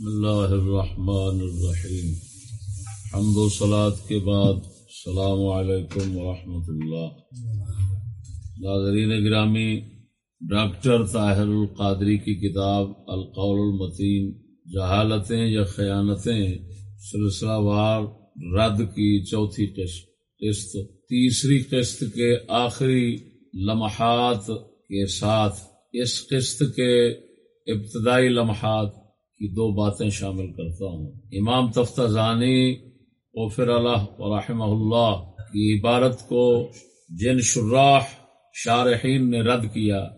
بسم اللہ الرحمن الرحیم. حمد و سلاد کے بعد السلام علیکم ورحمۃ اللہ. ناظرین گرامی، ڈاکٹر طاہر القادری کی کتاب القول المتین، جہالتیں یا خیانتیں، سلسلہ وار رد کی چوتھی قسط تیسری قسط کے آخری لمحات کے ساتھ، اس قسط کے ابتدائی لمحات کی دو باتیں شامل کرتا ہوں۔ امام تفتہ زانی اوفر اللہ رحمہ اللہ کی عبارت کو جن شراح شارحین نے رد کیا،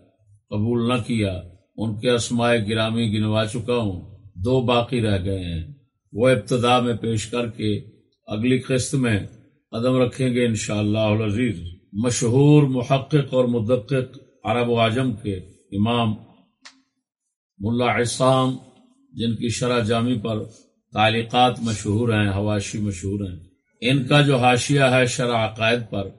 قبول نہ کیا، ان کے اسماء گرامی گنوا چکا ہوں۔ دو باقی رہ گئے ہیں۔ وہ ابتدا میں پیش کر کے اگلی قسط میں قدم رکھیں گے انشاءاللہ العزیز۔ مشہور، محقق اور مدقق عرب و اعظم کے امام ملا عصام جن کی شرح جامی پر تعلیقات مشہور ہیں، حواشی مشہور ہیں۔ ان کا جو حاشیہ ہے شرح عقائد پر،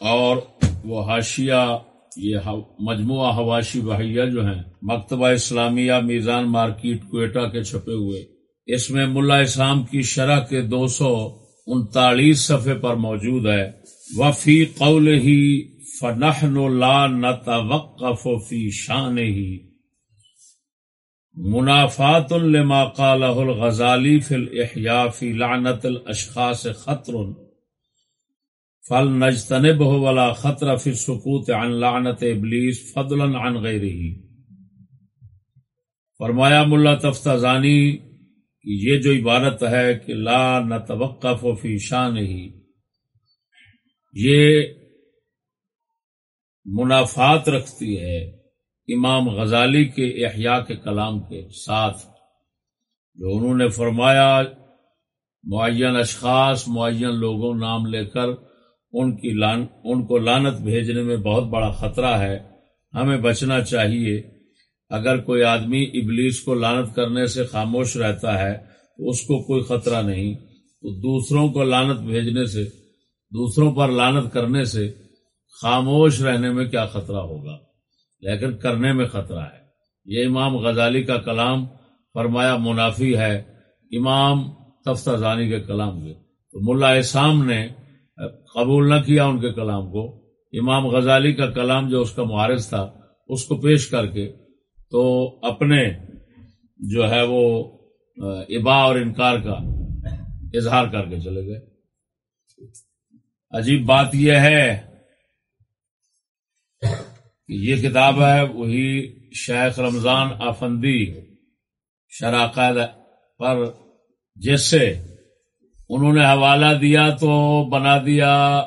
اور وہ حاشیہ، یہ مجموعہ حواشی بحیہ جو ہیں، مکتبہ اسلامیہ میزان مارکیٹ کوئٹہ کے چھپے ہوئے۔ اس میں ملا اسلام کی شرح کے دو سو انتالیس صفحے پر موجود ہے۔ وفی قول ہی فنحن لا نتوقف فی شان ہی منافات لما قاله الغزالی فی الاحیاء فی لعنت الاشخاص خطر فلنجتنبه ولا خطر فی السکوت عن لعنت ابلیس فضلا عن غیرہ فرمایا ملا تفتزانی کہ یہ جو عبارت ہے کہ لا نتوقف فی شان ہی یہ منافات رکھتی ہے۔ امام غزالی کے احیاء کے کلام کے ساتھ، جو انہوں نے فرمایا، معین اشخاص، معین لوگوں نام لے کر ان کی لان، ان کو لانت بھیجنے میں بہت بڑا خطرہ ہے۔ ہمیں بچنا چاہیے۔ اگر کوئی آدمی ابلیس کو لانت کرنے سے خاموش رہتا ہے، تو اس کو کوئی خطرہ نہیں۔ تو دوسروں کو لانت بھیجنے سے، دوسروں پر لانت کرنے سے خاموش رہنے میں کیا خطرہ ہوگا؟ لیکن کرنے میں خطرہ ہے۔ یہ امام غزالی کا کلام فرمایا منافی ہے۔ امام تفتہ زانی کے کلام کے تو ملا اسام نے قبول نہ کیا ان کے کلام کو۔ امام غزالی کا کلام جو اس کا معارض تھا، اس کو پیش کر کے تو اپنے جو ہے وہ ابا اور انکار کا اظہار کر کے چلے گئے۔ عجیب بات یہ ہے یہ کتاب ہے وہی شیخ رمضان آفندی شراکت پر، جس سے انہوں نے حوالہ دیا تو بنا دیا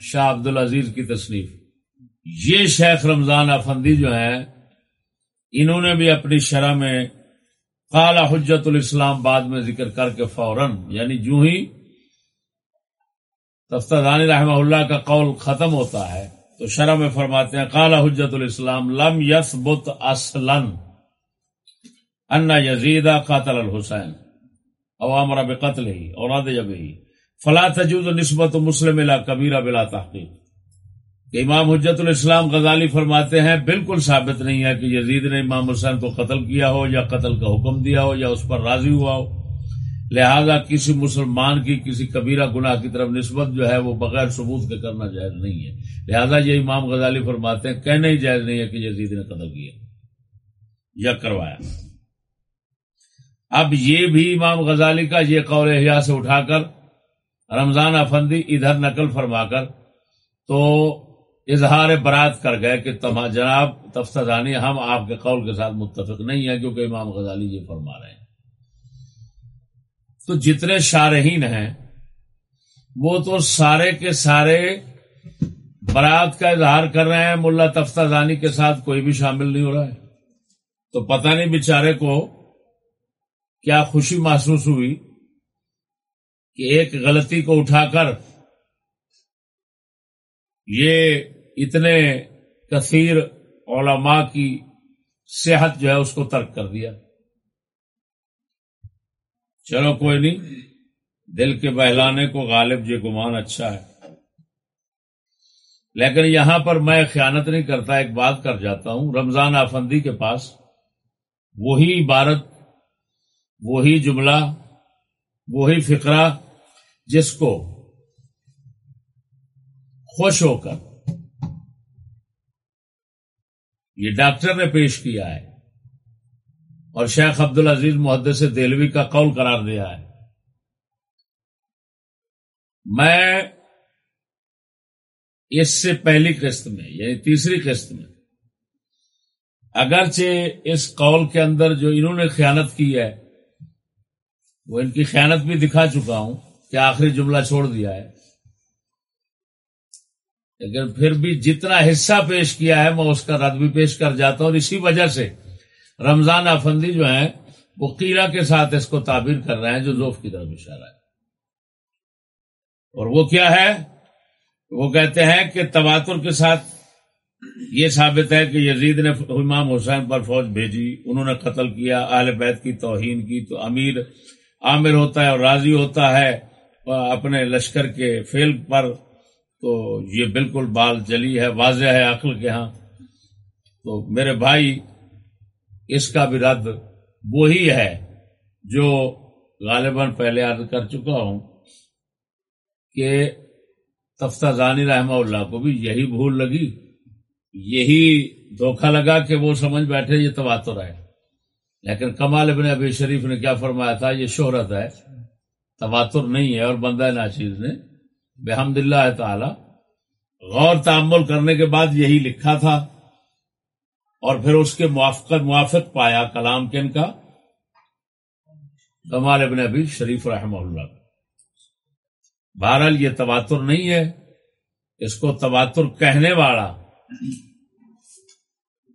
شاہ عبد العزیز کی تصنیف۔ یہ شیخ رمضان افندی جو ہے انہوں نے بھی اپنی شرح میں کالا حجت الاسلام بعد میں ذکر کر کے فوراً یعنی جو ہی تفتانی رحمہ اللہ کا قول ختم ہوتا ہے تو شرح میں فرماتے ہیں کالا حجت الاسلام لم یس بت اسلن انا یزیدہ قاتل الحسین عوامر بے قتل ہی اور ہی فلا تجوز نسبت مسلم الا کبیرہ بلا تحقیق۔ کہ امام حجت الاسلام غزالی فرماتے ہیں، بالکل ثابت نہیں ہے کہ یزید نے امام حسین کو قتل کیا ہو یا قتل کا حکم دیا ہو یا اس پر راضی ہوا ہو۔ لہذا کسی مسلمان کی کسی کبیرہ گناہ کی طرف نسبت جو ہے وہ بغیر ثبوت کے کرنا جائز نہیں ہے۔ لہذا یہ امام غزالی فرماتے ہیں، کہنا ہی جائز نہیں ہے کہ یزید نے قتل کیا یا کروایا۔ اب یہ بھی امام غزالی کا یہ قول احیاء سے اٹھا کر، رمضان افندی ادھر نقل فرما کر تو اظہار برات کر گئے کہ جناب تفتانی ہم آپ کے قول کے ساتھ متفق نہیں ہیں کیونکہ امام غزالی یہ فرما رہے ہیں۔ تو جتنے شارحین ہیں، وہ تو سارے کے سارے برات کا اظہار کر رہے ہیں، ملا تفتانی کے ساتھ کوئی بھی شامل نہیں ہو رہا ہے۔ تو پتہ نہیں بیچارے کو کیا خوشی محسوس ہوئی کہ ایک غلطی کو اٹھا کر یہ اتنے کثیر علماء کی صحت جو ہے اس کو ترک کر دیا۔ چلو کوئی نہیں، دل کے بہلانے کو غالب یہ گمان اچھا ہے۔ لیکن یہاں پر میں خیانت نہیں کرتا، ایک بات کر جاتا ہوں۔ رمضان آفندی کے پاس وہی عبارت، وہی جملہ، وہی فقرہ جس کو خوش ہو کر یہ ڈاکٹر نے پیش کیا ہے۔ اور شیخ عبد العزیز محدث سے کا قول قرار دیا ہے۔ میں اس سے پہلی قسط میں یعنی تیسری قسط میں، اگرچہ اس قول کے اندر جو انہوں نے خیانت کی ہے، وہ ان کی خیانت بھی دکھا چکا ہوں کہ آخری جملہ چھوڑ دیا ہے۔ لیکن پھر بھی جتنا حصہ پیش کیا ہے، میں اس کا رد بھی پیش کر جاتا ہوں۔ اور اسی وجہ سے رمضان افندی جو ہیں وہ قیرہ کے ساتھ اس کو تعبیر کر رہے ہیں جو زوف کی طرف اشارہ ہے۔ اور وہ کیا ہے؟ وہ کہتے ہیں کہ تواتر کے ساتھ یہ ثابت ہے کہ یزید نے امام حسین پر فوج بھیجی، انہوں نے قتل کیا، اہل بیت کی توہین کی، تو امیر عامر ہوتا ہے اور راضی ہوتا ہے اپنے لشکر کے فیل پر۔ تو یہ بالکل بال جلی ہے، واضح ہے عقل کے ہاں۔ تو میرے بھائی اس کا بھی رد وہی ہے جو غالباً پہلے عرض کر چکا ہوں کہ تفتہ زانی رحمہ اللہ کو بھی یہی بھول لگی، یہی دھوکہ لگا کہ وہ سمجھ بیٹھے یہ تواتر ہے۔ لیکن کمال ابن ابی شریف نے کیا فرمایا تھا، یہ شہرت ہے، تواتر نہیں ہے اور بندہ ناچیز نے۔ بحمد اللہ تعالی، غور تعمل کرنے کے بعد یہی لکھا تھا۔ اور پھر اس کے موافقت موافق پایا کلام کن کا؟ کمال ابن ابی شریف رحمہ اللہ۔ بہرحال یہ تواتر نہیں ہے۔ اس کو تواتر کہنے والا،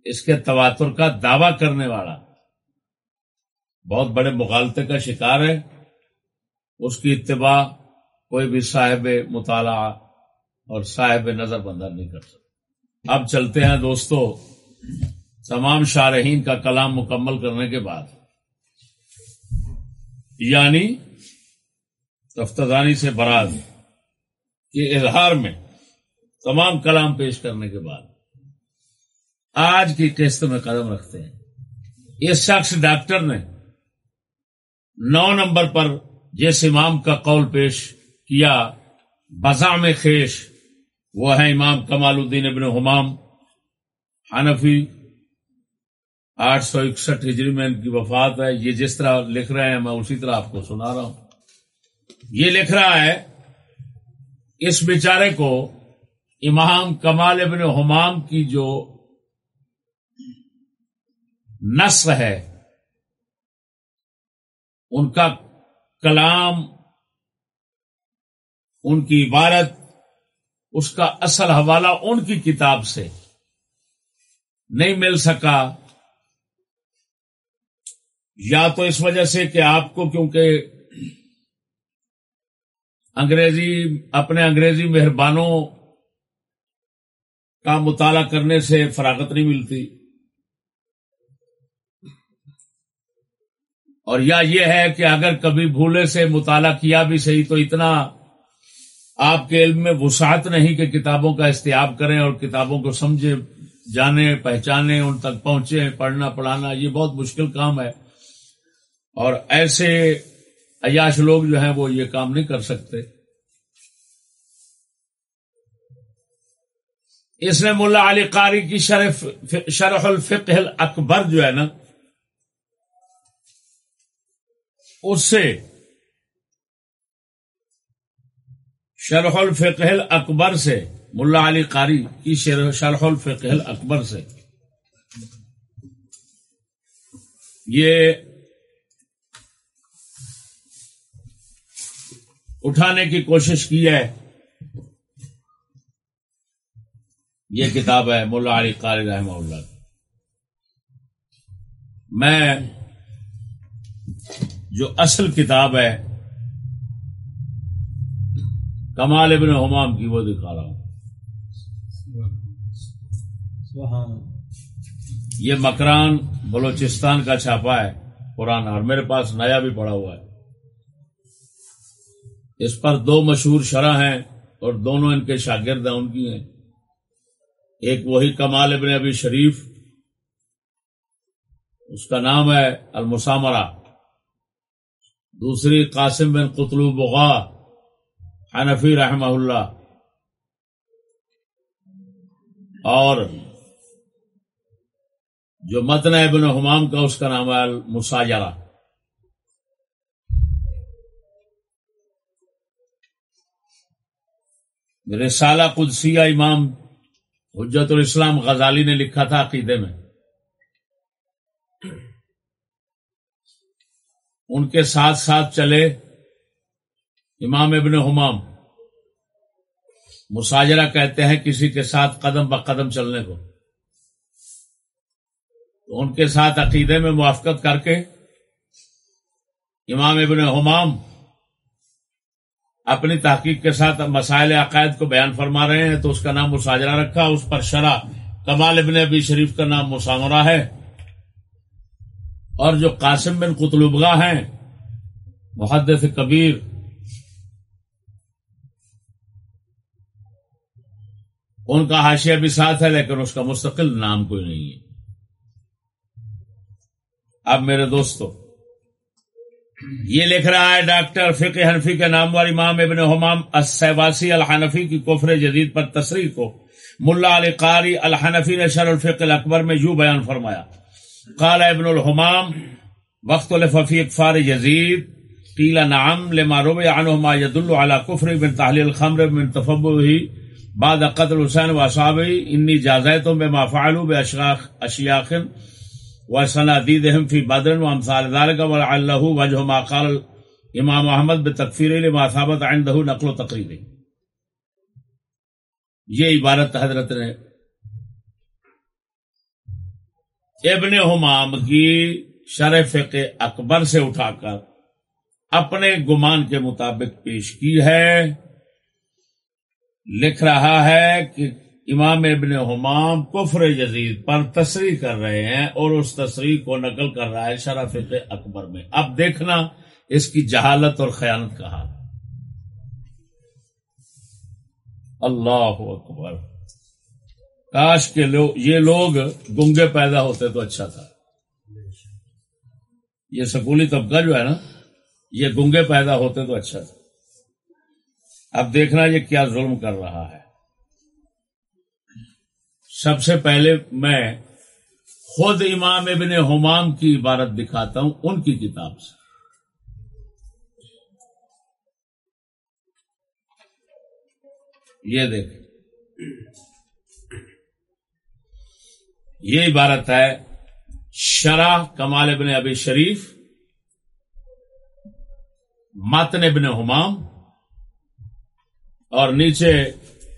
اس کے تواتر کا دعوی کرنے والا۔ بہت بڑے مغالطے کا شکار ہے۔ اس کی اتباع کوئی بھی صاحب مطالعہ اور صاحب نظر بندر نہیں کر سکتا۔ اب چلتے ہیں دوستو۔ تمام شارحین کا کلام مکمل کرنے کے بعد یعنی تفتانی سے براد کے اظہار میں تمام کلام پیش کرنے کے بعد، آج کی قسط میں قدم رکھتے ہیں۔ اس شخص ڈاکٹر نے نو نمبر پر جس امام کا قول پیش کیا بزام خیش، وہ ہے امام کمال الدین ابن حمام حنفی آٹھ سو اکسٹھ ہجری میں ان کی وفات ہے۔ یہ جس طرح لکھ رہے ہیں، میں اسی طرح آپ کو سنا رہا ہوں۔ یہ لکھ رہا ہے، اس بیچارے کو امام کمال ابن حمام کی جو نسل ہے، ان کا کلام، ان کی عبارت، اس کا اصل حوالہ ان کی کتاب سے۔ نہیں مل سکا۔ یا تو اس وجہ سے کہ آپ کو کیونکہ انگریزی، اپنے انگریزی مہربانوں کا مطالعہ کرنے سے فراغت نہیں ملتی۔ اور یا یہ ہے کہ اگر کبھی بھولے سے مطالعہ کیا بھی صحیح تو اتنا آپ کے علم میں وسعت نہیں کہ کتابوں کا استیاب کریں اور کتابوں کو سمجھے جانے، پہچانے، ان تک پہنچے، پڑھنا، پڑھانا، یہ بہت مشکل کام ہے۔ اور ایسے عیاش لوگ جو ہیں وہ یہ کام نہیں کر سکتے۔ اس نے ملا علی قاری کی شرف، شرح الفقہ اکبر جو ہے نا، اس سے شرح الفقہ اکبر سے ملا علی قاری کی شرح الفقہ اکبر سے۔ یہ اٹھانے کی کوشش کی ہے۔ یہ کتاب ہے ملا علی قاری رحمہ اللہ۔ میں جو اصل کتاب ہے، کمال ابن حمام کی وہ دکھا رہا ہوں۔ یہ مکران بلوچستان کا چھاپا ہے پرانا اور میرے پاس نیا بھی پڑا ہوا ہے۔ اس پر دو مشہور شرح ہیں، اور دونوں ان کے شاگرد ہیں، ان کی ہیں۔ ایک وہی کمال ابن ابی شریف، اس کا نام ہے المسامرہ۔ دوسری قاسم بن قطلو بغا حنفی رحمہ اللہ۔ اور جو متن ابن حمام کا اس کا نام ہے مساجرہ رسالہ قدسیہ امام حجت الاسلام غزالی نے لکھا تھا عقیدے میں۔ ان کے ساتھ ساتھ چلے امام ابن حمام۔ مساجرہ کہتے ہیں کسی کے ساتھ قدم ب قدم چلنے کو۔ تو ان کے ساتھ عقیدے میں موافقت کر کے امام ابن حمام اپنی تحقیق کے ساتھ مسائل عقائد کو بیان فرما رہے ہیں تو اس کا نام مساجرہ رکھا، اس پر شرح کمال ابن ابی شریف کا نام مسامرہ ہے۔ اور جو قاسم بن قطلبگاہ ہیں، محدث کبیر، ان کا حاشیہ بھی ساتھ ہے، لیکن اس کا مستقل نام کوئی نہیں ہے۔ اب میرے دوستو، یہ لکھ رہا ہے ڈاکٹر فقہ حنفی کے نامور امام ابن حمام السیواسی الحنفی کی کفر جدید پر تصریح کو۔ ملا علی قاری الحنفی نے شر الفق الاکبر میں یوں بیان فرمایا۔ قال ابن الحمام، وقت الففی اکفار یزید، قیل نعم لما روی عنہ ما يدل على کفر من تحلیل الخمر من تفبه بعد قتل حسین و اصحابه انی جازیتم بما فعلوا باشیاخ اشیاخ وسنادیدہم فی بدر و امثال ذالک ولعلہ وجہ ما قال امام محمد بتکفیر لما ثابت عنده نقل و تقریر یہ عبارت حضرت نے ابن حمام کی شرف کے اکبر سے اٹھا کر اپنے گمان کے مطابق پیش کی ہے۔ لکھ رہا ہے کہ امام ابن حمام کفر جزید پر تصریح کر رہے ہیں اور اس تصریح کو نقل کر رہا ہے شرف اکبر میں۔ اب دیکھنا اس کی جہالت اور خیانت کا حال۔ اللہ اکبر۔ کاش کے لوگ یہ لوگ گنگے پیدا ہوتے تو اچھا تھا۔ یہ سکولی طبقہ جو ہے نا، یہ گنگے پیدا ہوتے تو اچھا تھا۔ اب دیکھنا یہ کیا ظلم کر رہا ہے۔ سب سے پہلے میں خود امام ابن حمام کی عبارت دکھاتا ہوں، ان کی کتاب سے۔ یہ دیکھ یہ عبارت ہے شرح کمال ابن ابی شریف ماتن ابن حمام، اور نیچے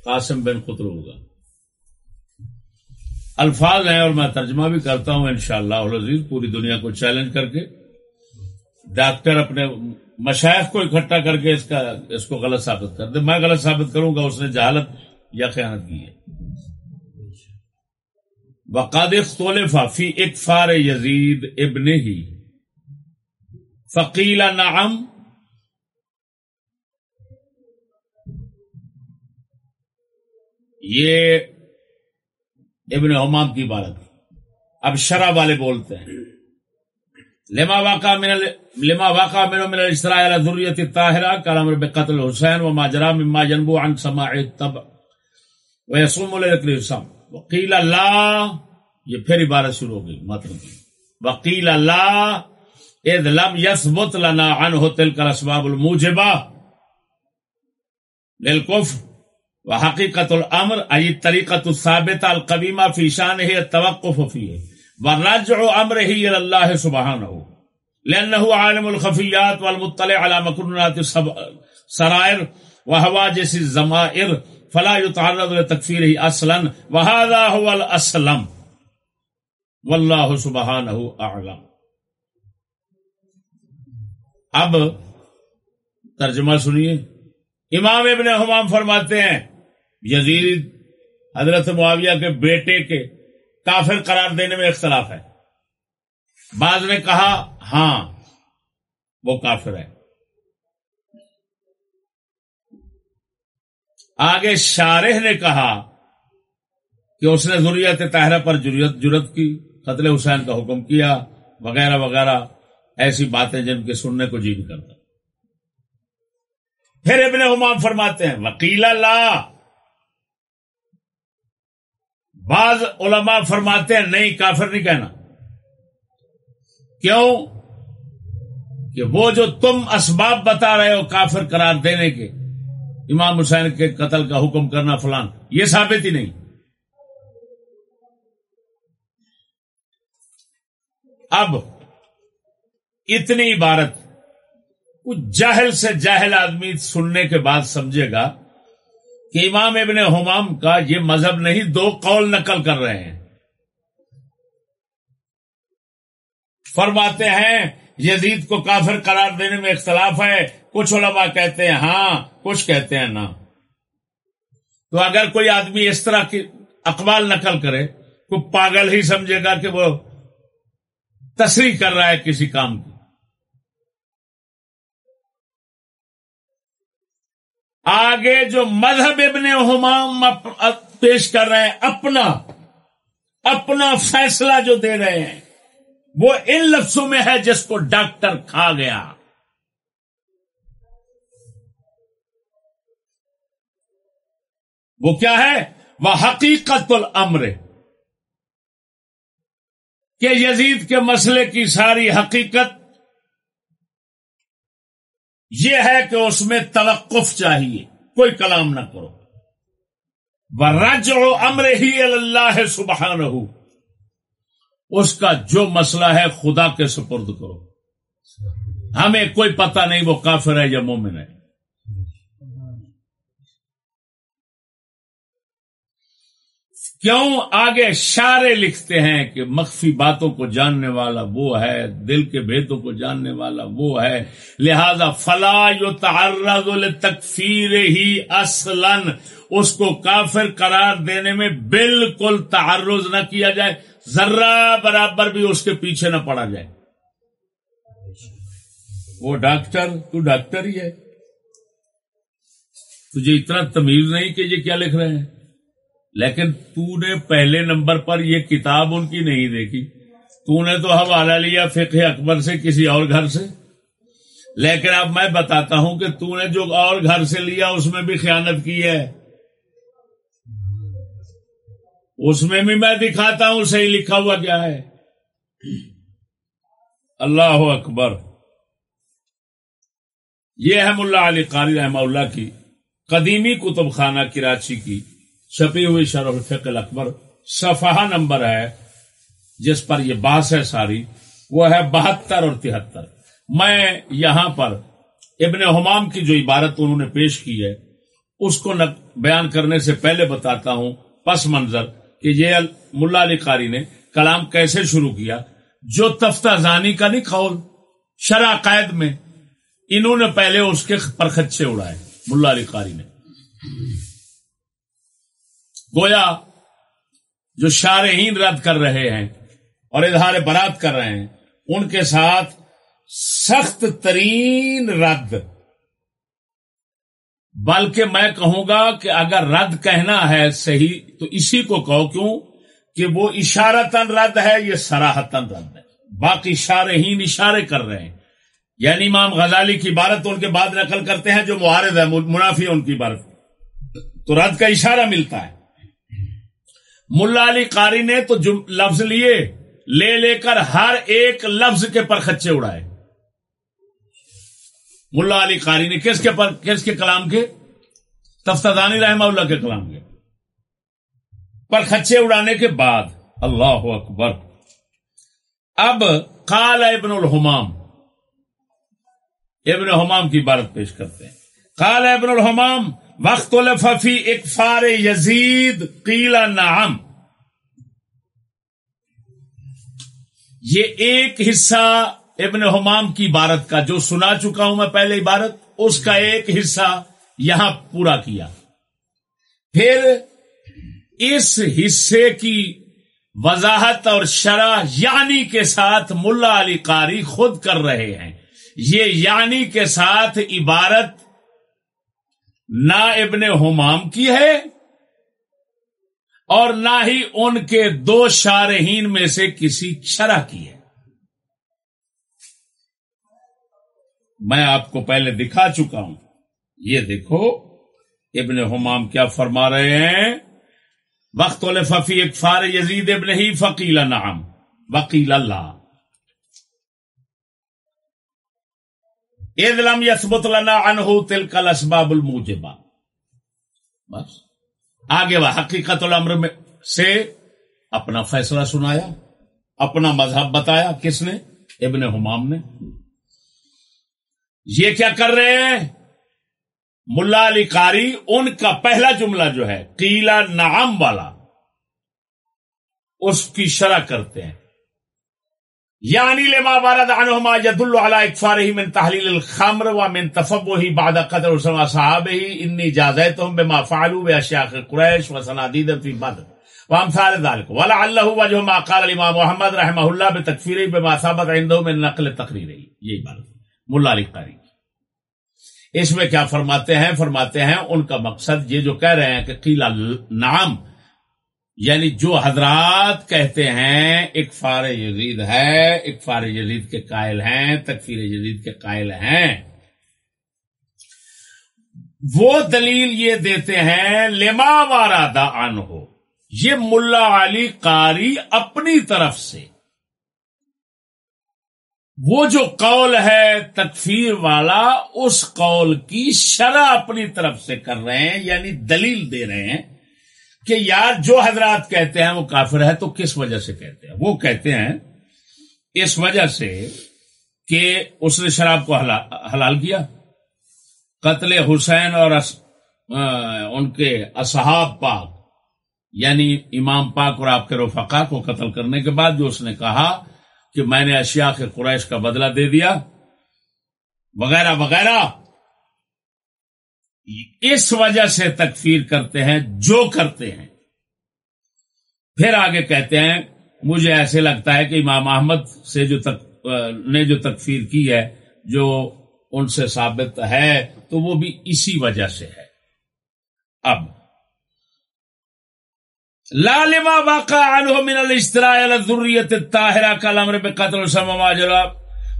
قاسم بن قطر ہوگا۔ الفاظ ہیں اور میں ترجمہ بھی کرتا ہوں انشاءاللہ۔ شاء اللہ پوری دنیا کو چیلنج کر کے ڈاکٹر اپنے مشائق کو اکٹھا کر کے اس کا اس کو غلط ثابت کر دے۔ میں غلط ثابت کروں گا، اس نے جہالت یا خیانت کی ہے۔ وقاد اختلفا فی اکفار یزید ابن ہی فقیل نعم۔ یہ ابن حمام کی عبارت اب شرح والے بولتے ہیں۔ لما واقع من ال... لما واقع من من الاسرائیل ذریت الطاہرہ کلام رب قتل حسین وما جرا مما جنبو عن سماع الطبع ویصوم لذکر السم وقیل اللہ، یہ پھر عبارت شروع ہو گئی مطلب کی وقیل اللہ، اذ لم يثبت لنا عنه تلك الاسباب الموجبہ۔ للکفر وحقیقت الامر، ای طریقت الثابت القبیمہ فی شان ہے توقف فی ہے ورجع امر ہی اللہ سبحانہ لانه عالم الخفیات والمطلع على مكنونات السرائر وحواجس الزمائر، فلا يتعرض لتكفيره اصلا. وهذا هو الاسلم. واللہ سبحانہ اعلم. اب ترجمہ سنیے. امام ابن حمام فرماتے ہیں یزید حضرت معاویہ کے بیٹے کے کافر قرار دینے میں اختلاف ہے۔ بعض نے کہا ہاں وہ کافر ہے۔ آگے شارح نے کہا کہ اس نے ضروریت طاہرہ پر جرت کی، قتل حسین کا حکم کیا، وغیرہ وغیرہ۔ ایسی باتیں جن کے سننے کو جی نہیں کرتا۔ پھر ابن حمام فرماتے ہیں وکیل اللہ! بعض علماء فرماتے ہیں نہیں، کافر نہیں کہنا۔ کیوں؟ کہ وہ جو تم اسباب بتا رہے ہو کافر قرار دینے کے، امام حسین کے قتل کا حکم کرنا فلان، یہ ثابت ہی نہیں۔ اب اتنی عبارت کچھ جاہل سے جاہل آدمی سننے کے بعد سمجھے گا کہ امام ابن حمام کا یہ مذہب نہیں، دو قول نقل کر رہے ہیں۔ فرماتے ہیں، یزید کو کافر قرار دینے میں اختلاف ہے۔ کچھ علماء کہتے ہیں ہاں کچھ کہتے ہیں نہ۔ تو اگر کوئی آدمی اس طرح کی اقبال نقل کرے تو پاگل ہی سمجھے گا کہ وہ تصریح کر رہا ہے کسی کام کی۔ آگے جو مذہب ابن حمام پیش کر رہے ہیں، اپنا اپنا فیصلہ جو دے رہے ہیں، وہ ان لفظوں میں ہے جس کو ڈاکٹر کھا گیا۔ وہ کیا ہے؟ وہ حقیقت الامر۔ کہ یزید کے مسئلے کی ساری حقیقت یہ ہے کہ اس میں توقف چاہیے، کوئی کلام نہ کرو۔ وہ امر ہی اللہ سبحان اس کا جو مسئلہ ہے خدا کے سپرد کرو۔ ہمیں کوئی پتہ نہیں وہ کافر ہے یا مومن ہے۔ کیوں آگے شارے لکھتے ہیں کہ مخفی باتوں کو جاننے والا وہ ہے، دل کے بھیدوں کو جاننے والا وہ ہے۔ لہذا فلا یو تعرض تکفیر ہی اصلن اس کو کافر قرار دینے میں بالکل تعرض نہ کیا جائے۔ ذرہ برابر بھی اس کے پیچھے نہ پڑا جائے۔ وہ ڈاکٹر، تو ڈاکٹر ہی ہے۔ تجھے اتنا تمیز نہیں کہ یہ کیا لکھ رہے ہیں؟ لیکن تو نے پہلے نمبر پر یہ کتاب ان کی نہیں دیکھی۔ تو نے تو حوالہ لیا فقہ اکبر سے کسی اور گھر سے۔ لیکن اب میں بتاتا ہوں کہ تو نے جو اور گھر سے لیا، اس میں بھی خیانت کی ہے۔ اس میں بھی میں دکھاتا ہوں صحیح لکھا ہوا کیا ہے۔ اللہ اکبر۔ یہ ہے ملا علی قاری رحمہ اللہ کی قدیمی کتب خانہ کراچی کی۔ چھپی ہوئی شرف فقل اکبر صفحہ نمبر ہے، جس پر یہ باس ہے ساری، وہ ہے بہتر اور تہتر۔ میں یہاں پر ابن حمام کی جو عبارت انہوں نے پیش کی ہے، اس کو بیان کرنے سے پہلے بتاتا ہوں پس منظر کہ یہ ملا علی قاری نے کلام کیسے شروع کیا۔ جو تفتہ زانی کا نہیں، قول شرح قید میں انہوں نے پہلے اس کے پرخچے اڑائے، ملا علی قاری نے۔ گویا جو شارحین رد کر رہے ہیں اور اظہار برات کر رہے ہیں، ان کے ساتھ سخت ترین رد۔ بلکہ میں کہوں گا کہ اگر رد کہنا ہے صحیح، تو اسی کو کہو کیوں؟ کہ وہ اشارتن رد ہے، یہ سراہتن رد ہے۔ باقی شارحین اشارے کر رہے ہیں۔ یعنی امام غزالی کی عبارت ان کے بعد نقل کرتے ہیں، جو معارض ہے، منافی ان کی عبارت۔ تو رد کا اشارہ ملتا ہے۔ ملا علی قاری نے تو لفظ لیے، لے لے کر ہر ایک لفظ کے پر خچے اڑائے۔ ملا علی قاری نے کس کے پر کس کے کلام کے؟ تفتانی رحمہ اللہ کے کلام کے۔ پر خچے اڑانے کے بعد۔ اللہ اکبر۔ اب قال ابن الحمام۔ ابن حمام کی عبارت پیش کرتے ہیں۔ قال ابن الحمام وقت الفی اکفار یزید قیلا نعم۔ یہ ایک حصہ ابن حمام کی عبارت کا، جو سنا چکا ہوں میں پہلے عبارت، اس کا ایک حصہ یہاں پورا کیا۔ پھر اس حصے کی وضاحت اور شرح یعنی کے ساتھ ملا علی قاری خود کر رہے ہیں۔ یہ یعنی کے ساتھ عبارت نہ ابن حمام کی ہے اور نہ ہی ان کے دو شارحین میں سے کسی شرح کی ہے۔ میں آپ کو پہلے دکھا چکا ہوں۔ یہ دیکھو، ابن حمام کیا فرما رہے ہیں۔ وقت ففی ایک فار یزید ابن ہی فقیل نام وکیل اللہ ادلم یسبت لنا انہو تلک الاسباب الموجبہ بس. آگے وہ حقیقت الامر میں سے اپنا فیصلہ سنایا، اپنا مذہب بتایا کس نے؟ ابن حمام نے۔ یہ کیا کر رہے ہیں؟ ملا علی قاری، ان کا پہلا جملہ جو ہے قیلا نعم والا، اس کی شرح کرتے ہیں۔ یعنی لما بارد عنہما يدل على اکفارہ من تحلیل الخمر ومن تفبہ بعد قدر وسلم صحابہ انی جازیتهم بما فعلوا باشیاخ قریش و وسنادید فی بدر. وامثال ذلك ولعله وجه ما قال الامام محمد رحمه الله بتکفیرہ بما ثابت عنده من نقل تقریرہ یہی بات. ملا علی قاری. اس میں کیا فرماتے ہیں؟ فرماتے ہیں ان کا مقصد یہ جو کہہ رہے ہیں کہ قیل نام یعنی جو حضرات کہتے ہیں، ایک فار یزید ہے، ایک فار یزید کے قائل ہیں، تکفیر یزید کے قائل ہیں۔ وہ دلیل یہ دیتے ہیں، لما وارا دا ان ہو یہ ملا علی قاری اپنی طرف سے۔ وہ جو قول ہے تکفیر والا، اس قول کی شرح اپنی طرف سے کر رہے ہیں یعنی دلیل دے رہے ہیں۔ کہ یار جو حضرات کہتے ہیں وہ کافر ہے تو کس وجہ سے کہتے ہیں؟ وہ کہتے ہیں اس وجہ سے کہ اس نے شراب کو حلال کیا۔ قتل حسین اور ان کے اصحاب پاک یعنی امام پاک اور آپ کے رفقا کو قتل کرنے کے بعد جو اس نے کہا کہ میں نے اشیاء کے قریش کا بدلہ دے دیا۔ وغیرہ وغیرہ۔ اس وجہ سے تکفیر کرتے ہیں، جو کرتے ہیں۔ پھر آگے کہتے ہیں، مجھے ایسے لگتا ہے کہ امام احمد سے جو تک، نے جو تکفیر کی ہے، جو ان سے ثابت ہے، تو وہ بھی اسی وجہ سے ہے۔ اب لالما واقع عنہ من الاستراء على الذریت الطاہرہ کا الامر بقتل وسم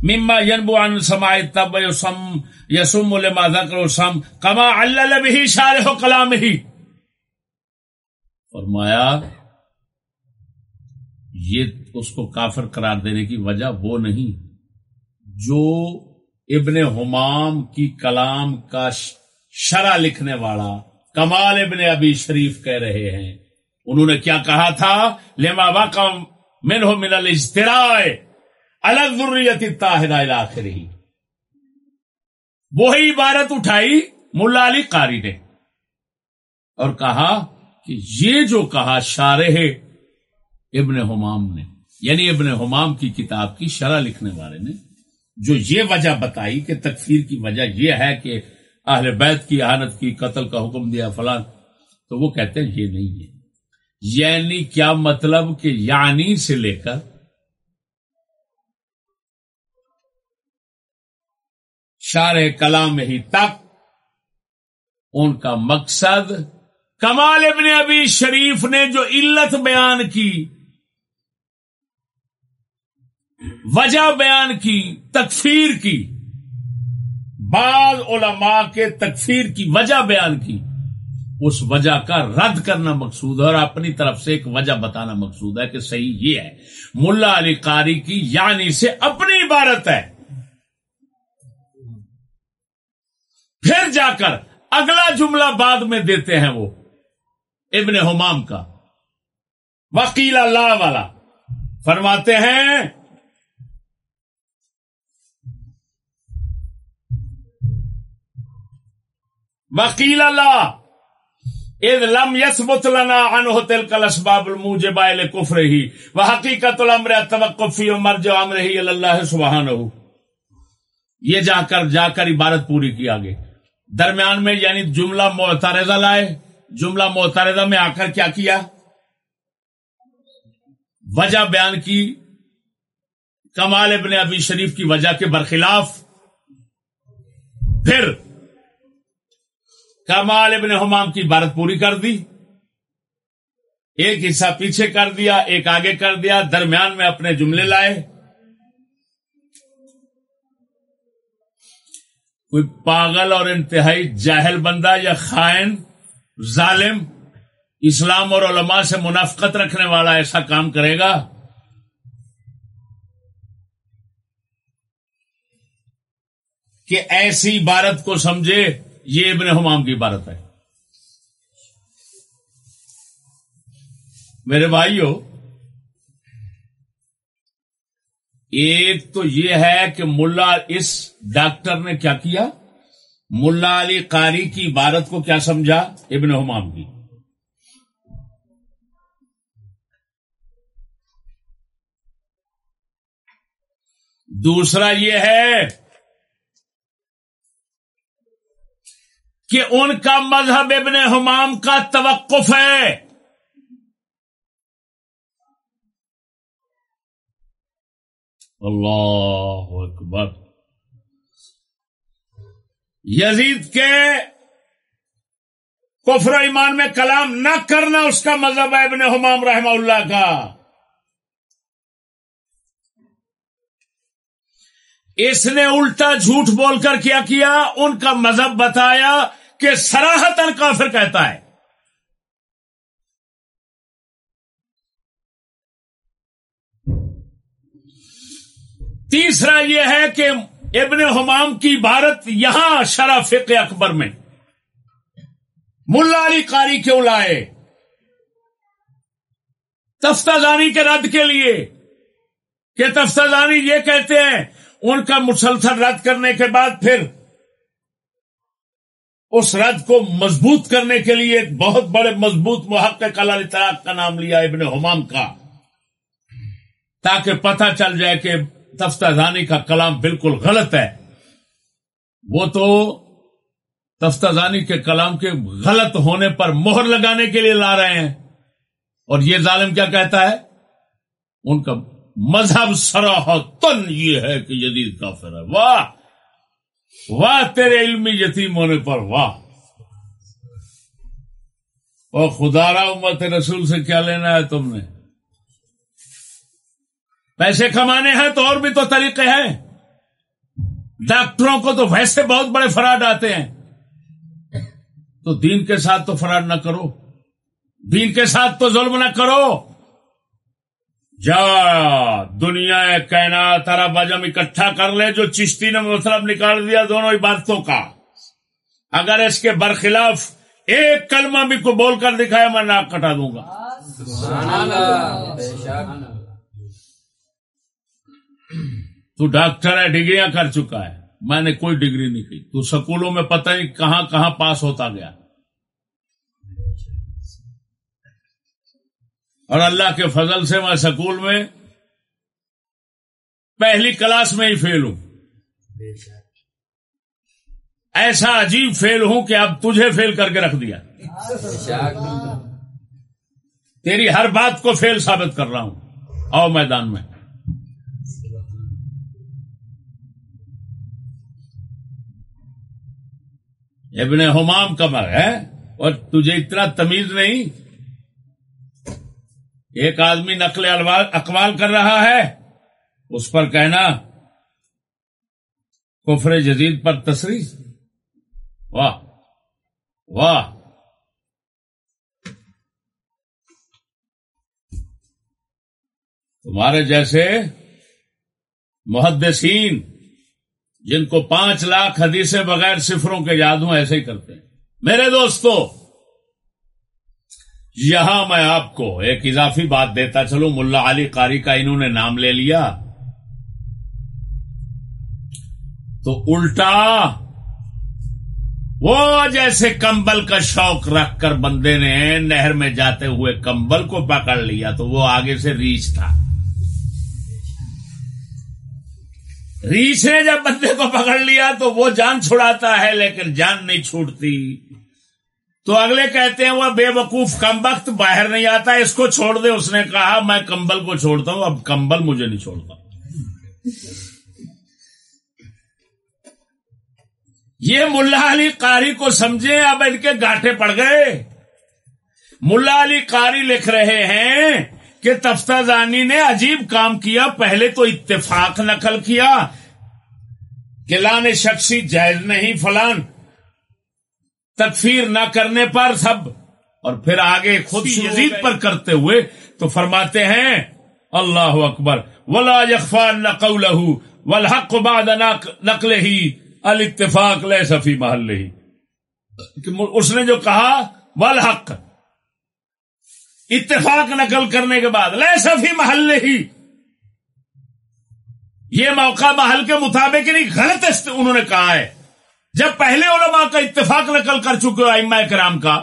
مما ينبو عن سماع التب يسم يسم لما ذكر وسم كما علل به شارح كلامه. فرمایا، یہ اس کو کافر قرار دینے کی وجہ وہ نہیں، جو ابن حمام کی کلام کا شرح لکھنے والا کمال ابن ابی شریف کہہ رہے ہیں۔ انہوں نے کیا کہا تھا؟ لما وقم من ہو من الاجتراء الگ ضروریت طاہر آخر وہی عبارت اٹھائی ملا علی قاری نے اور کہا کہ یہ جو کہا شارح ابن حمام نے یعنی ابن حمام کی کتاب کی شرح لکھنے والے نے، جو یہ وجہ بتائی کہ تکفیر کی وجہ یہ ہے کہ اہل بیت کی احانت کی، قتل کا حکم دیا فلان تو وہ کہتے ہیں یہ نہیں ہے۔ یعنی کیا مطلب کہ یعنی سے لے کر شار کلام ہی تک۔ ان کا مقصد کمال ابن ابی شریف نے جو علت بیان کی، وجہ بیان کی، تکفیر کی، بعض علماء کے تکفیر کی وجہ بیان کی۔ اس وجہ کا رد کرنا مقصود ہے اور اپنی طرف سے ایک وجہ بتانا مقصود ہے کہ صحیح یہ ہے۔ ملا علی قاری کی یعنی سے اپنی عبارت ہے۔ پھر جا کر اگلا جملہ بعد میں دیتے ہیں وہ، ابن حمام کا۔ وکیل اللہ والا۔ فرماتے ہیں وکیل اللہ لم يثبت لنا عنه تلك الاسباب الموجبه لكفره وحقيقه الامر التوقف في مرجع امره الى الله سبحانه یہ جا کر جا کر عبارت پوری کی آگے۔ درمیان میں یعنی جملہ معترضہ لائے، جملہ معترضہ میں آ کر کیا کیا؟ وجہ بیان کی، کمال ابن ابی شریف کی وجہ کے برخلاف۔ پھر، کمال ابن حمام کی عبارت پوری کر دی، ایک حصہ پیچھے کر دیا، ایک آگے کر دیا، درمیان میں اپنے جملے لائے۔ کوئی پاگل اور انتہائی جاہل بندہ یا خائن، ظالم، اسلام اور علماء سے منافقت رکھنے والا ایسا کام کرے گا؟ کہ ایسی عبارت کو سمجھے، یہ ابن حمام کی عبارت ہے۔ میرے بھائیو ایک تو یہ ہے کہ ملا اس ڈاکٹر نے کیا کیا؟ ملا علی قاری کی عبارت کو کیا سمجھا؟ ابن حمام کی۔ دوسرا یہ ہے کہ ان کا مذہب ابن حمام کا توقف ہے۔ اللہ اکبر۔ یزید کے کفر ایمان میں کلام نہ کرنا اس کا مذہب ہے ابن حمام رحمہ اللہ کا۔ اس نے الٹا جھوٹ بول کر کیا کیا، ان کا مذہب بتایا کہ سراہتن کافر کہتا ہے۔ تیسرا یہ ہے کہ ابن حمام کی عبارت یہاں شرف اکبر میں۔ ملا علی قاری کیوں لائے؟ تفتازانی کے رد کے لیے۔ کہ تفتازانی یہ کہتے ہیں، ان کا مسلسل رد کرنے کے بعد پھر اس رد کو مضبوط کرنے کے لیے ایک بہت بڑے مضبوط محقق کلال اطلاق کا نام لیا ابن حمام کا، تاکہ پتہ چل جائے کہ تفتازانی کا کلام بالکل غلط ہے۔ وہ تو تفتازانی کے کلام کے غلط ہونے پر مہر لگانے کے لیے لا رہے ہیں۔ اور یہ ظالم کیا کہتا ہے؟ ان کا مذہب سراہتن یہ ہے کہ جدید کافر ہے۔ واہ! واہ! تیرے علمی یتیم ہونے پر واہ! اور خدا را امت رسول سے کیا لینا ہے تم نے؟ پیسے کمانے ہیں تو اور بھی تو طریقے ہیں۔ ڈاکٹروں کو تو ویسے بہت بڑے فراڈ آتے ہیں۔ تو دین کے ساتھ تو فراڈ نہ کرو۔ دین کے ساتھ تو ظلم نہ کرو۔ جا دنیا کائنات ترا بجم اکٹھا کر لے جو چشتی نے مطلب نکال دیا دونوں عبادتوں کا۔ اگر اس کے برخلاف ایک کلمہ بھی کو بول کر دکھایا میں ناک کٹا دوں گا۔ تو ڈاکٹر ہے، ڈگریاں کر چکا ہے۔ میں نے کوئی ڈگری نہیں کی۔ تو سکولوں میں پتہ نہیں کہاں کہاں پاس ہوتا گیا۔ اور اللہ کے فضل سے میں سکول میں پہلی کلاس میں ہی فیل ہوں۔ ایسا عجیب فیل ہوں کہ اب تجھے فیل کر کے رکھ دیا۔ تیری ہر بات کو فیل ثابت کر رہا ہوں۔ آؤ میدان میں۔ ابن حمام کا مر ہے اور تجھے اتنا تمیز نہیں؟ ایک آدمی نقل اقوال کر رہا ہے، اس پر کہنا، کفر جدید پر تصریح۔ واہ واہ۔ تمہارے جیسے محدثین جن کو پانچ لاکھ حدیثیں بغیر صفروں کے یاد ہوں ایسے ہی کرتے ہیں۔ میرے دوستو، یہاں میں آپ کو ایک اضافی بات دیتا چلوں۔ ملا علی قاری کا انہوں نے نام لے لیا۔ تو الٹا وہ جیسے کمبل کا شوق رکھ کر بندے نے نہر میں جاتے ہوئے کمبل کو پکڑ لیا تو وہ آگے سے ریچھ تھا۔ ریچھ نے جب بندے کو پکڑ لیا تو وہ جان چھڑاتا ہے لیکن جان نہیں چھوٹتی۔ تو اگلے کہتے ہیں وہ بے وقوف کم وقت باہر نہیں آتا، اس کو چھوڑ دے۔ اس نے کہا، میں کمبل کو چھوڑتا ہوں، اب کمبل مجھے نہیں چھوڑتا۔ یہ ملا علی قاری کو سمجھے، اب ان کے گاٹھے پڑ گئے۔ ملا علی قاری لکھ رہے ہیں کہ تفتہ زانی نے عجیب کام کیا پہلے تو اتفاق نقل کیا کہ لانے شخصی جائز نہیں فلان تکفیر نہ کرنے پر سب اور پھر آگے خود یزید پر کرتے ہوئے تو فرماتے ہیں اللہ اکبر ولا یخفان نقل والحق بعد نقل ہی الاتفاق لے صفی محل ہی اس نے جو کہا والحق اتفاق نقل کرنے کے بعد لے محل ہی یہ موقع محل کے مطابق نہیں، غلط انہوں نے کہا ہے۔ جب پہلے علماء کا اتفاق نقل کر چکے ہو ائمہ کرام کا،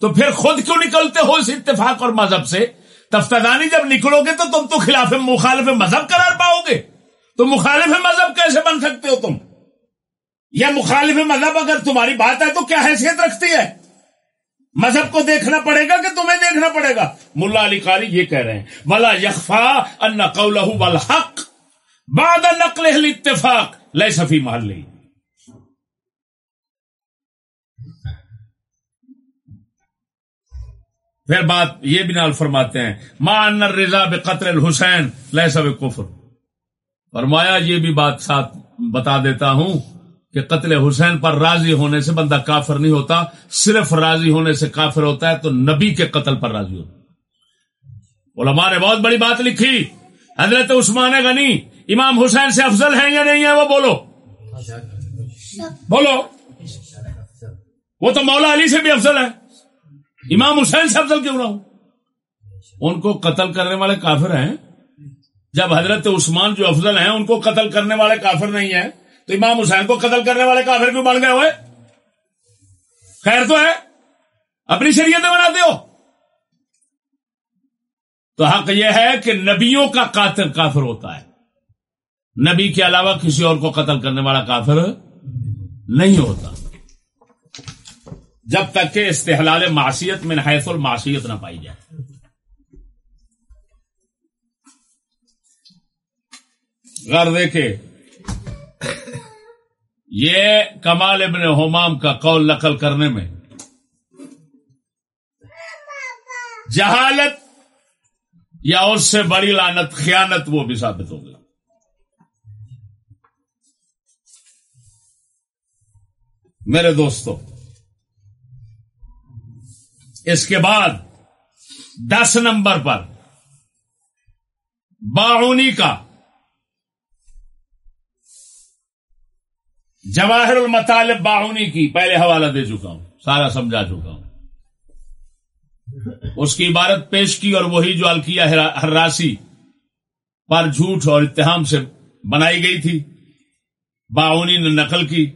تو پھر خود کیوں نکلتے ہو اس اتفاق اور مذہب سے؟ تفتانی جب نکلو گے تو تم تو خلاف مخالف مذہب قرار پاؤ گے۔ تو مخالف مذہب کیسے بن سکتے ہو تم؟ یا مخالف مذہب اگر تمہاری بات ہے تو کیا حیثیت رکھتی ہے؟ مذہب کو دیکھنا پڑے گا کہ تمہیں دیکھنا پڑے گا؟ ملا علی قاری یہ کہہ رہے ہیں بلا یخفا ان قولہ والحق بعد نقل اتفاق لیے صفی محل پھر بات یہ بھی نال فرماتے ہیں ماں انر رضا بے قطر الحسین لہ سب کفر فرمایا، یہ بھی بات ساتھ بتا دیتا ہوں کہ قتل حسین پر راضی ہونے سے بندہ کافر نہیں ہوتا، صرف راضی ہونے سے کافر ہوتا ہے تو نبی کے قتل پر راضی ہوتا علماء نے بہت بڑی بات لکھی۔ حضرت عثمان غنی، امام حسین سے افضل ہیں یا نہیں ہے وہ بولو۔ بولو۔ وہ تو مولا علی سے بھی افضل ہے امام حسین سے افضل کیوں نہ ہوں ان کو قتل کرنے والے کافر ہیں۔ جب حضرت عثمان جو افضل ہیں، ان کو قتل کرنے والے کافر نہیں ہیں۔ تو امام حسین کو قتل کرنے والے کافر کیوں بن گئے ہوئے؟ خیر تو ہے۔ اپنی شریعت بناتے ہو۔ تو حق یہ ہے کہ نبیوں کا قاتل کافر ہوتا ہے۔ نبی کے علاوہ کسی اور کو قتل کرنے والا کافر نہیں ہوتا۔ جب تک کہ استحلال معاشیت میں حیث المعصیت نہ پائی جائے۔ غر دیکھے یہ کمال ابن ہومام کا قول نقل کرنے میں جہالت یا اس سے بڑی لانت خیانت، وہ بھی ثابت ہو گئی میرے دوستوں اس کے بعد دس نمبر پر باہونی کا جواہر المطالب باہونی کی، پہلے حوالہ دے چکا ہوں، سارا سمجھا چکا ہوں۔ اس کی عبارت پیش کی اور وہی جو الکیا ہراسی پر جھوٹ اور اتحام سے بنائی گئی تھی۔ باہونی نے نقل کی،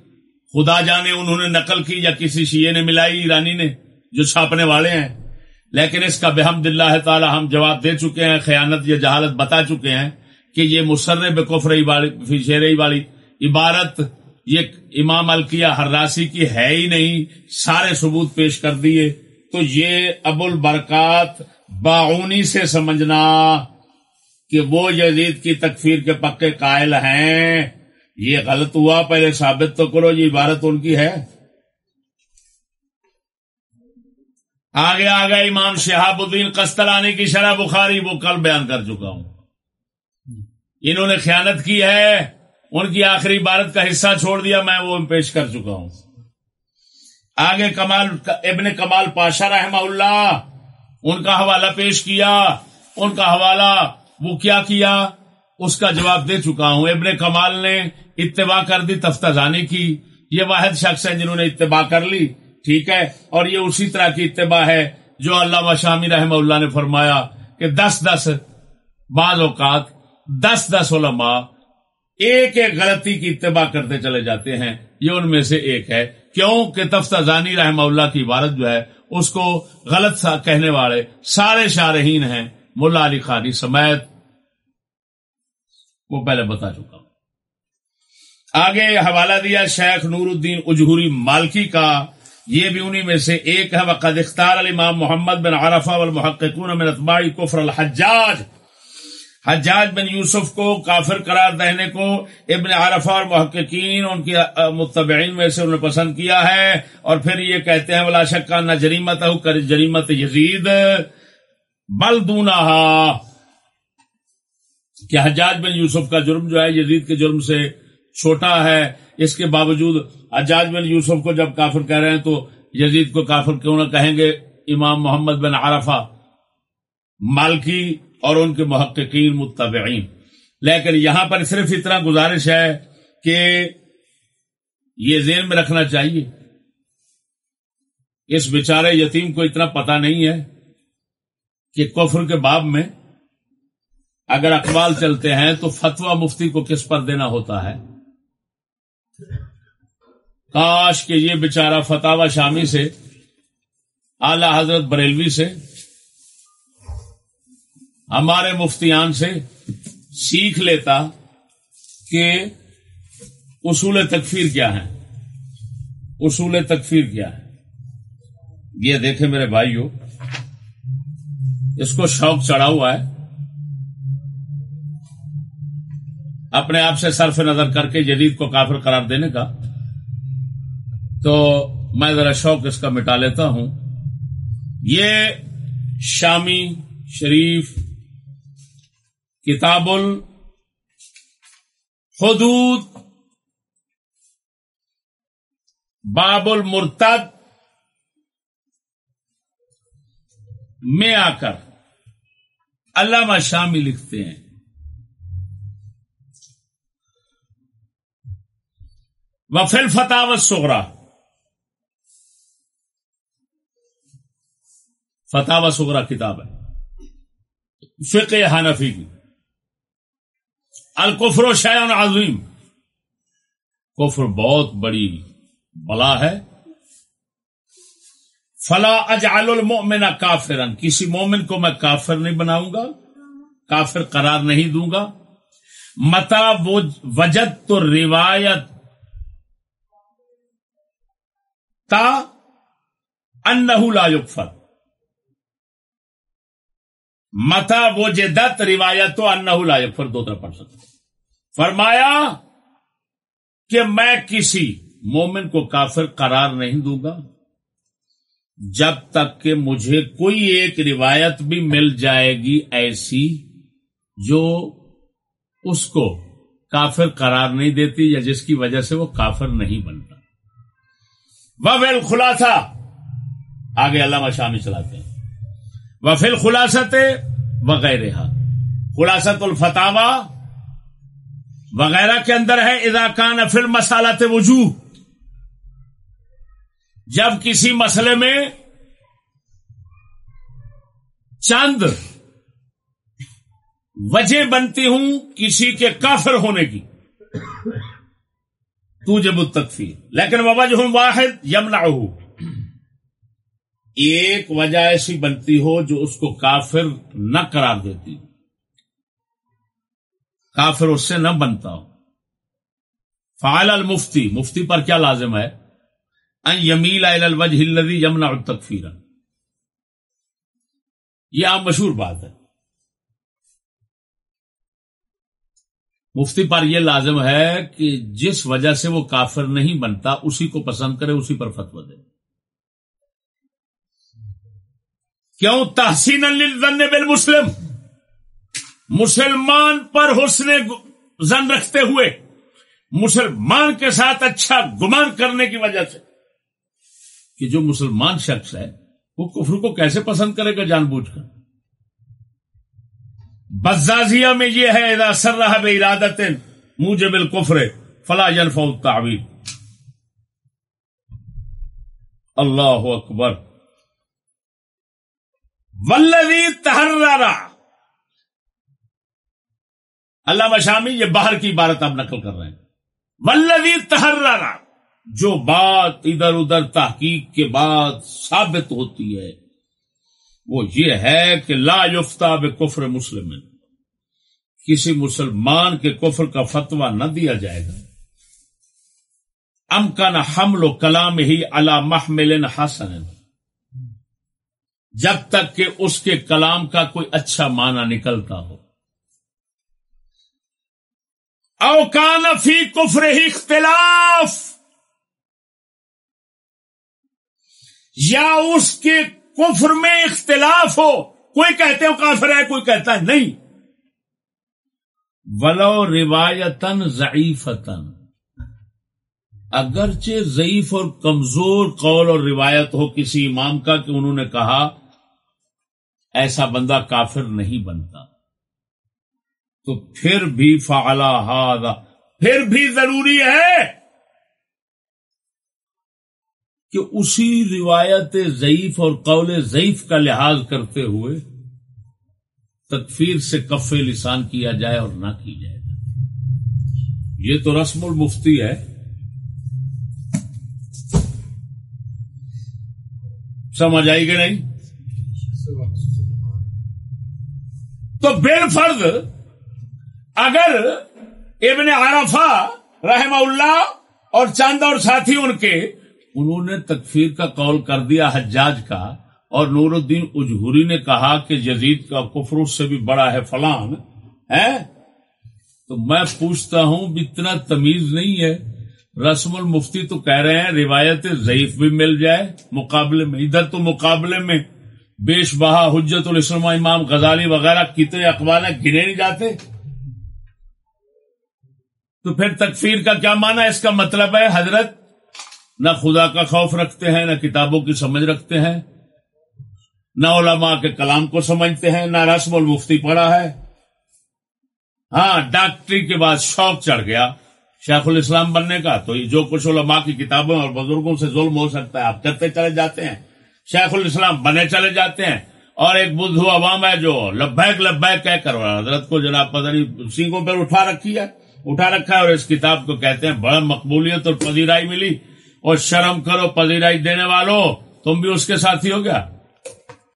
خدا جانے انہوں نے نقل کی یا کسی شیے نے ملائی، ایرانی نے، جو چھاپنے والے ہیں۔ لیکن اس کا بحمد اللہ تعالی ہم جواب دے چکے ہیں، خیانت یا جہالت بتا چکے ہیں کہ یہ مسر بکفر شیر والی عبارت یہ امام الکیا ہراسی کی ہے ہی نہیں، سارے ثبوت پیش کر دیے۔ تو یہ ابو البرکات باعونی سے سمجھنا کہ وہ یزید کی تکفیر کے پکے قائل ہیں۔ یہ غلط ہوا، پہلے ثابت تو کرو، یہ عبارت ان کی ہے۔ آگے آگے، امام شہاب الدین قستلانی کی شرح بخاری، وہ کل بیان کر چکا ہوں۔ انہوں نے خیانت کی ہے۔ ان کی آخری عبارت کا حصہ چھوڑ دیا، میں وہ پیش کر چکا ہوں۔ آگے کمال، ابن کمال پاشا رحمہ اللہ، ان کا حوالہ پیش کیا، ان کا حوالہ وہ کیا کیا، اس کا جواب دے چکا ہوں۔ ابن کمال نے اتباع کر دی تفتازانی کی۔ یہ واحد شخص ہیں جنہوں نے اتباع کر لی، ٹھیک ہے؟ اور یہ اسی طرح کی اتباع ہے جو اللہ شامی رحمہ اللہ نے فرمایا کہ دس دس بعض اوقات، دس دس علماء ایک ایک غلطی کی اتباع کرتے چلے جاتے ہیں۔ یہ ان میں سے ایک ہے۔ کیوں کہ تفتہ زانی رحمہ اللہ کی عبارت جو ہے، اس کو غلط سا کہنے والے سارے شارحین ہیں۔ ملا علی خانی سمیت وہ پہلے بتا چکا ہوں۔ آگے حوالہ دیا شیخ نور الدین اجہوری مالکی کا۔ یہ بھی انہی میں سے ایک ہے۔ وقد اختار الامام محمد بن عرفہ والمحققون من اتباع کفر الحجاج۔ حجاج بن یوسف کو کافر قرار دینے کو ابن عرفہ اور محققین ان کی متبعین میں سے انہوں نے پسند کیا ہے اور پھر یہ کہتے ہیں، ولا شکا نہ جریمت کر جریمت یزید بل دونا کہ حجاج بن یوسف کا جرم جو ہے، یزید کے جرم سے چھوٹا ہے، اس کے باوجود اجاج بن یوسف کو جب کافر کہہ رہے ہیں تو یزید کو کافر کیوں نہ کہیں گے؟ امام محمد بن عرفہ۔ مالکی اور ان کے محققین متبعین۔ لیکن یہاں پر صرف اتنا گزارش ہے کہ یہ ذہن میں رکھنا چاہیے۔ اس بیچارے یتیم کو اتنا پتا نہیں ہے کہ کفر کے باب میں اگر اقبال چلتے ہیں تو فتوا مفتی کو کس پر دینا ہوتا ہے؟ کاش کہ یہ بیچارہ فتح شامی سے، اعلی حضرت بریلوی سے ہمارے مفتیان سے سیکھ لیتا کہ اصول تکفیر کیا ہے اصول تکفیر کیا ہے یہ دیکھیں میرے بھائیو، اس کو شوق چڑھا ہوا ہے۔ اپنے آپ سے صرف نظر کر کے جدید کو کافر قرار دینے کا۔ تو میں ذرا شوق اس کا مٹا لیتا ہوں۔ یہ شامی شریف کتاب الحدود، باب المرتد، میں آ کر علامہ شامی لکھتے ہیں۔ وفل فتح سغرا فتح و سغرا کتاب ہے۔ فقہ حنفی کی۔ الکفر و شیان عظیم۔ کفر بہت بڑی بلا ہے۔ فلا اجعل المؤمن کافرن۔ کسی مومن کو میں کافر نہیں بناؤں گا، کافر قرار نہیں دوں گا۔ متا وجد تو روایت تا انہ لا یکفر متا وہ جدت روایت تو انہ لا یکفر دو طرح پڑھ سکتا فرمایا کہ میں کسی مومن کو کافر قرار نہیں دوں گا جب تک کہ مجھے کوئی ایک روایت بھی مل جائے گی ایسی جو اس کو کافر قرار نہیں دیتی یا جس کی وجہ سے وہ کافر نہیں بنتا۔ وفیل خلاصہ آگے علامہ شامی چلاتے ہیں۔ وفیل خلاصت وغیرہ خلاصت الفتاوا وغیرہ کے اندر ہے اداکان افل مسالات وجوہ۔ جب کسی مسئلے میں چند وجہ بنتی ہوں کسی کے کافر ہونے کی تو جب تکفیر لیکن وجہ واحد یمنا ایک وجہ ایسی بنتی ہو جو اس کو کافر نہ قرار دیتی۔ کافر اس سے نہ بنتا ہو۔ فعال المفتی، مفتی پر کیا لازم ہے؟ یمیل الوجہ الذي یمنا التکفیر۔ یہ عام مشہور بات ہے۔ مفتی پر یہ لازم ہے کہ جس وجہ سے وہ کافر نہیں بنتا، اسی کو پسند کرے، اسی پر فتو دے۔ کیوں؟ تحسین للظن بالمسلم۔ مسلمان پر حسن زن رکھتے ہوئے، مسلمان کے ساتھ اچھا گمان کرنے کی وجہ سے کہ جو مسلمان شخص ہے، وہ کفر کو کیسے پسند کرے گا جان بوجھ کر؟ بزازیہ میں یہ ہے ادا سر رہا بے ارادت مجھے بال کفرے فلا جنف تعویل اللہ اکبر۔ ولوی تہرا اللہ مشامی یہ باہر کی عبارت آپ نقل کر رہے ہیں۔ ولوی تہرا جو بات ادھر ادھر تحقیق کے بعد ثابت ہوتی ہے، وہ یہ ہے کہ لا یفتہ کفر مسلم، کسی مسلمان کے کفر کا فتویٰ نہ دیا جائے گا۔ ام کا حمل و کلام ہی اللہ محمل حسن، جب تک کہ اس کے کلام کا کوئی اچھا معنی نکلتا ہو۔ اوکان فی کفر ہی اختلاف، یا اس کے کفر میں اختلاف ہو، کوئی کہتے ہو کافر ہے، کوئی کہتا ہے نہیں۔ ولو روایتن ضعیفتن اگرچہ ضعیف اور کمزور قول اور روایت ہو کسی امام کا کہ انہوں نے کہا، ایسا بندہ کافر نہیں بنتا۔ تو پھر بھی فعلا ہادا پھر بھی ضروری ہے کہ اسی روایت ضعیف اور قول ضعیف کا لحاظ کرتے ہوئے تکفیر سے کف لسان کیا جائے اور نہ کی جائے۔ یہ تو رسم المفتی ہے۔ سمجھ آئی کہ نہیں؟ تو بے فرض اگر ابن عرفہ رحم اللہ اور چاند اور ساتھی ان کے، انہوں نے تکفیر کا قول کر دیا حجاج کا اور نور الدین اجہوری نے کہا کہ جزید کا کفر سے بھی بڑا ہے فلان ہے تو میں پوچھتا ہوں اتنا تمیز نہیں ہے۔ رسم المفتی تو کہہ رہے ہیں، روایت ضعیف بھی مل جائے، مقابلے میں، ادھر تو مقابلے میں بیش بہا حجت الاسلام امام غزالی وغیرہ کتنے اخبار گنے نہیں جاتے۔ تو پھر تکفیر کا کیا مانا اس کا مطلب ہے حضرت، نہ خدا کا خوف رکھتے ہیں، نہ کتابوں کی سمجھ رکھتے ہیں، نہ علماء کے کلام کو سمجھتے ہیں، نہ رسم المفتی پڑا ہے۔ ہاں ڈاکٹری کے بعد شوق چڑھ گیا شیخ الاسلام بننے کا، تو یہ جو کچھ علماء کی کتابوں اور بزرگوں سے ظلم ہو سکتا ہے، آپ کرتے چلے جاتے ہیں۔ شیخ الاسلام بنے چلے جاتے ہیں۔ اور ایک بدھو عوام ہے جو لبیک لبیک کہہ کر، حضرت کو جناب پدری سینگوں پر اٹھا رکھی ہے۔ اٹھا رکھا ہے اور اس کتاب کو کہتے ہیں، بڑا مقبولیت اور پذیرائی ملی۔ اور شرم کرو، پذیرائی دینے والوں، تم بھی اس کے ساتھی ہو گیا۔